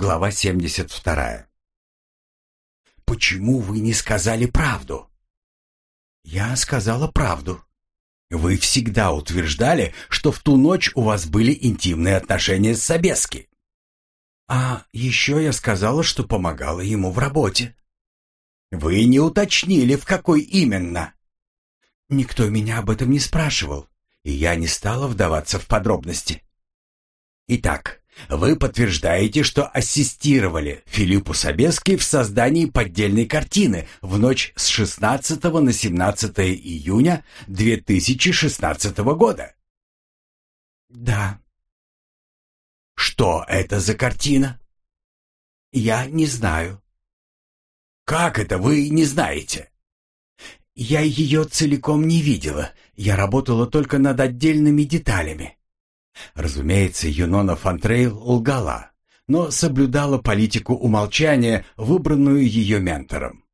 Глава 72. «Почему вы не сказали правду?» «Я сказала правду. Вы всегда утверждали, что в ту ночь у вас были интимные отношения с Собески. А еще я сказала, что помогала ему в работе. Вы не уточнили, в какой именно. Никто меня об этом не спрашивал, и я не стала вдаваться в подробности. Итак, вы подтверждаете, что ассистировали Филиппу Собески в создании поддельной картины в ночь с 16 на 17 июня 2016 года? Да. Что это за картина? Я не знаю. Как это вы не знаете? Я ее целиком не видела. Я работала только над отдельными деталями. Разумеется, Юнона Фантрейл лгала, но соблюдала политику умолчания, выбранную ее ментором.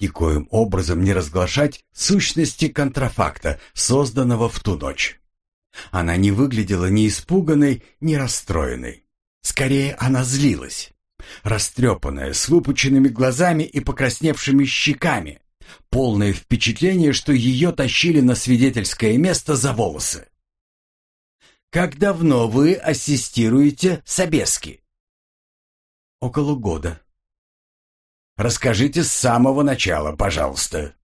Никоим образом не разглашать сущности контрафакта, созданного в ту ночь. Она не выглядела ни испуганной, ни расстроенной. Скорее, она злилась. Растрепанная, с выпученными глазами и покрасневшими щеками. Полное впечатление, что ее тащили на свидетельское место за волосы. Как давно вы ассистируете Собески? Около года. Расскажите с самого начала, пожалуйста.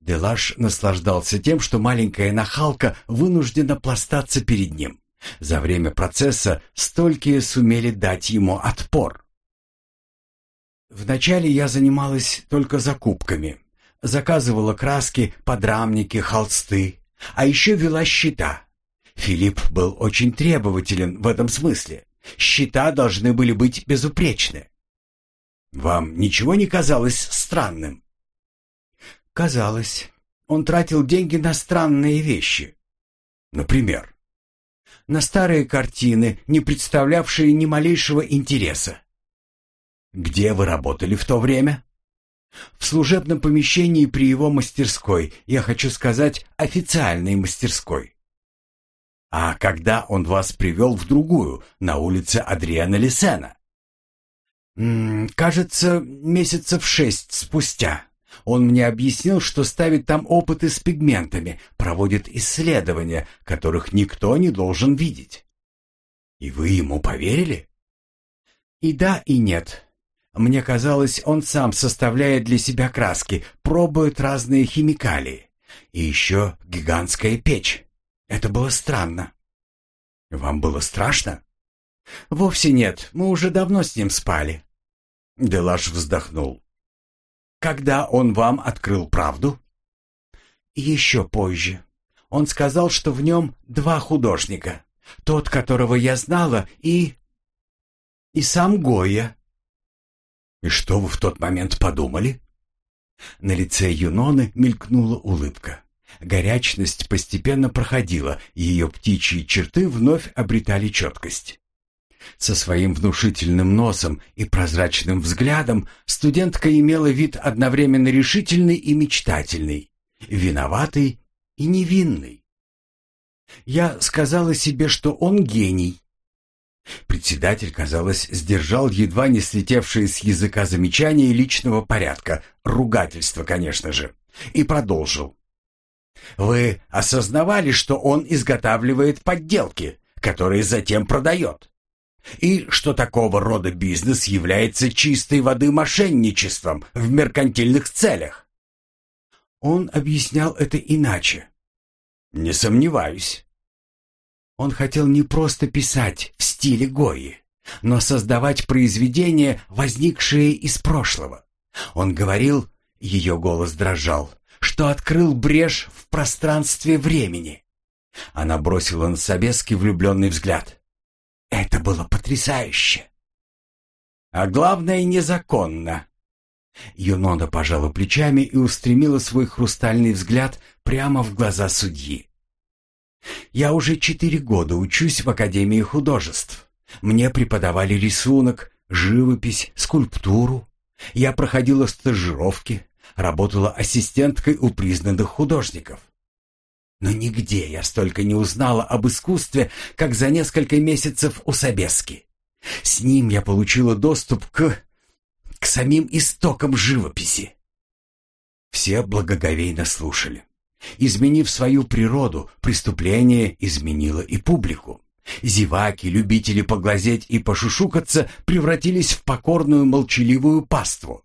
Делаш наслаждался тем, что маленькая нахалка вынуждена пластаться перед ним. За время процесса столькие сумели дать ему отпор. Вначале я занималась только закупками. Заказывала краски, подрамники, холсты. А еще вела счета. Филипп был очень требователен в этом смысле. Счета должны были быть безупречны. Вам ничего не казалось странным? Казалось. Он тратил деньги на странные вещи. Например, на старые картины, не представлявшие ни малейшего интереса. Где вы работали в то время? В служебном помещении при его мастерской, я хочу сказать, официальной мастерской. А когда он вас привел в другую, на улице Адриана Лисена? кажется, месяцев шесть спустя. Он мне объяснил, что ставит там опыты с пигментами, проводит исследования, которых никто не должен видеть. И вы ему поверили? И да, и нет. Мне казалось, он сам составляет для себя краски, пробует разные химикалии. И еще гигантская печь. Это было странно. Вам было страшно? Вовсе нет, мы уже давно с ним спали. Делаш вздохнул. Когда он вам открыл правду? Еще позже. Он сказал, что в нем два художника. Тот, которого я знала, и... и сам Гоя. И что вы в тот момент подумали? На лице Юноны мелькнула улыбка. Горячность постепенно проходила, ее птичьи черты вновь обретали четкость. Со своим внушительным носом и прозрачным взглядом студентка имела вид одновременно решительный и мечтательный, виноватый и невинный. Я сказала себе, что он гений. Председатель, казалось, сдержал едва не слетевшие с языка замечания личного порядка, ругательство, конечно же, и продолжил. Вы осознавали, что он изготавливает подделки, которые затем продает? И что такого рода бизнес является чистой воды мошенничеством в меркантильных целях? Он объяснял это иначе. Не сомневаюсь. Он хотел не просто писать в стиле Гои, но создавать произведения, возникшие из прошлого. Он говорил, ее голос дрожал, что открыл брешь в пространстве времени. Она бросила на Собески влюбленный взгляд. Это было потрясающе. А главное, незаконно. Юнона пожала плечами и устремила свой хрустальный взгляд прямо в глаза судьи. «Я уже четыре года учусь в Академии художеств. Мне преподавали рисунок, живопись, скульптуру. Я проходила стажировки, работала ассистенткой у признанных художников. Но нигде я столько не узнала об искусстве, как за несколько месяцев у Собески. С ним я получила доступ к... к самим истокам живописи. Все благоговейно слушали. Изменив свою природу, преступление изменило и публику. Зеваки, любители поглазеть и пошушукаться, превратились в покорную молчаливую паству.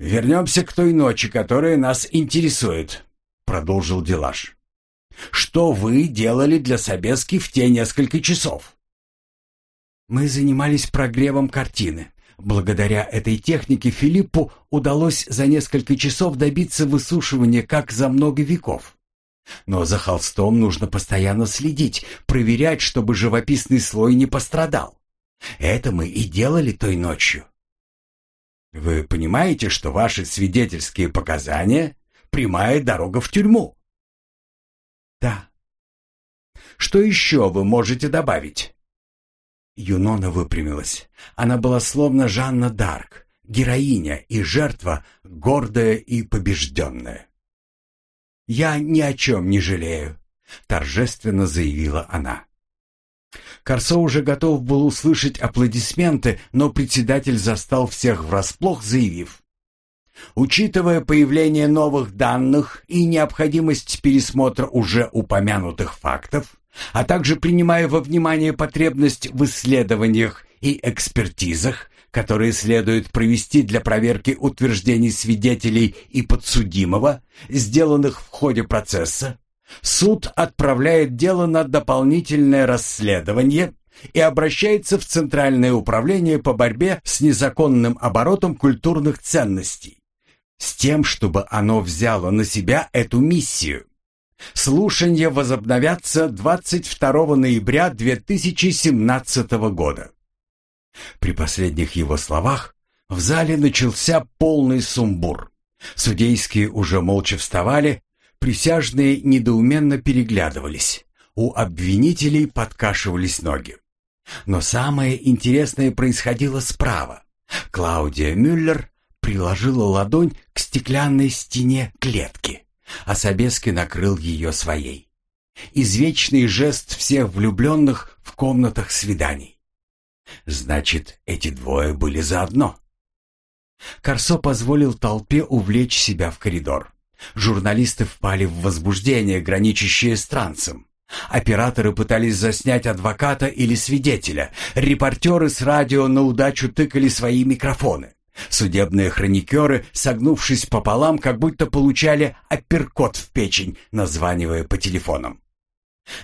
«Вернемся к той ночи, которая нас интересует», — продолжил Делаш. «Что вы делали для Собески в те несколько часов?» «Мы занимались прогревом картины. Благодаря этой технике Филиппу удалось за несколько часов добиться высушивания как за много веков. Но за холстом нужно постоянно следить, проверять, чтобы живописный слой не пострадал. Это мы и делали той ночью. Вы понимаете, что ваши свидетельские показания — прямая дорога в тюрьму? Да. Что еще вы можете добавить? Юнона выпрямилась. Она была словно Жанна Дарк, героиня и жертва, гордая и побежденная. «Я ни о чем не жалею», — торжественно заявила она. Корсо уже готов был услышать аплодисменты, но председатель застал всех врасплох, заявив. Учитывая появление новых данных и необходимость пересмотра уже упомянутых фактов, а также принимая во внимание потребность в исследованиях и экспертизах, которые следует провести для проверки утверждений свидетелей и подсудимого, сделанных в ходе процесса, суд отправляет дело на дополнительное расследование и обращается в Центральное управление по борьбе с незаконным оборотом культурных ценностей, с тем, чтобы оно взяло на себя эту миссию. Слушания возобновятся 22 ноября 2017 года. При последних его словах в зале начался полный сумбур. Судейские уже молча вставали, присяжные недоуменно переглядывались. У обвинителей подкашивались ноги. Но самое интересное происходило справа. Клаудия Мюллер приложила ладонь к стеклянной стене клетки а Собески накрыл ее своей. Извечный жест всех влюбленных в комнатах свиданий. Значит, эти двое были заодно. Корсо позволил толпе увлечь себя в коридор. Журналисты впали в возбуждение, граничащее с трансом. Операторы пытались заснять адвоката или свидетеля. Репортеры с радио на удачу тыкали свои микрофоны. Судебные хроникеры, согнувшись пополам, как будто получали апперкот в печень, названивая по телефонам.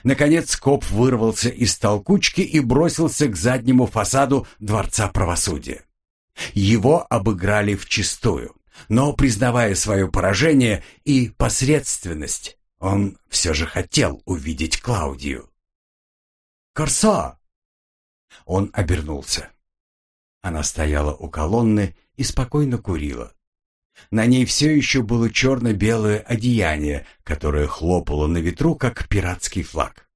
Наконец коп вырвался из толкучки и бросился к заднему фасаду Дворца правосудия. Его обыграли вчистую, но, признавая свое поражение и посредственность, он все же хотел увидеть Клаудию. «Корсо!» Он обернулся. Она стояла у колонны и спокойно курила. На ней все еще было черно-белое одеяние, которое хлопало на ветру, как пиратский флаг.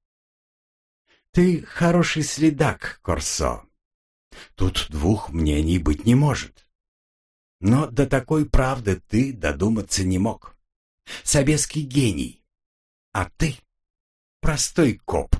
«Ты хороший следак, Корсо. Тут двух мнений быть не может. Но до такой правды ты додуматься не мог. Собеский гений, а ты простой коп».